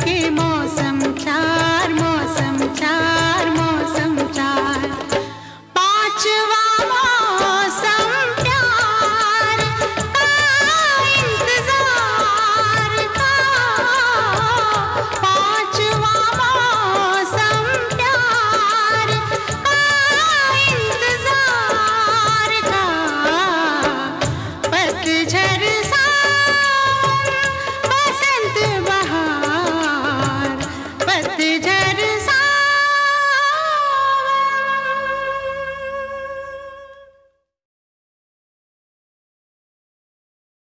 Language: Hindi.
चार मौसम चार मौसम चार। पांचवा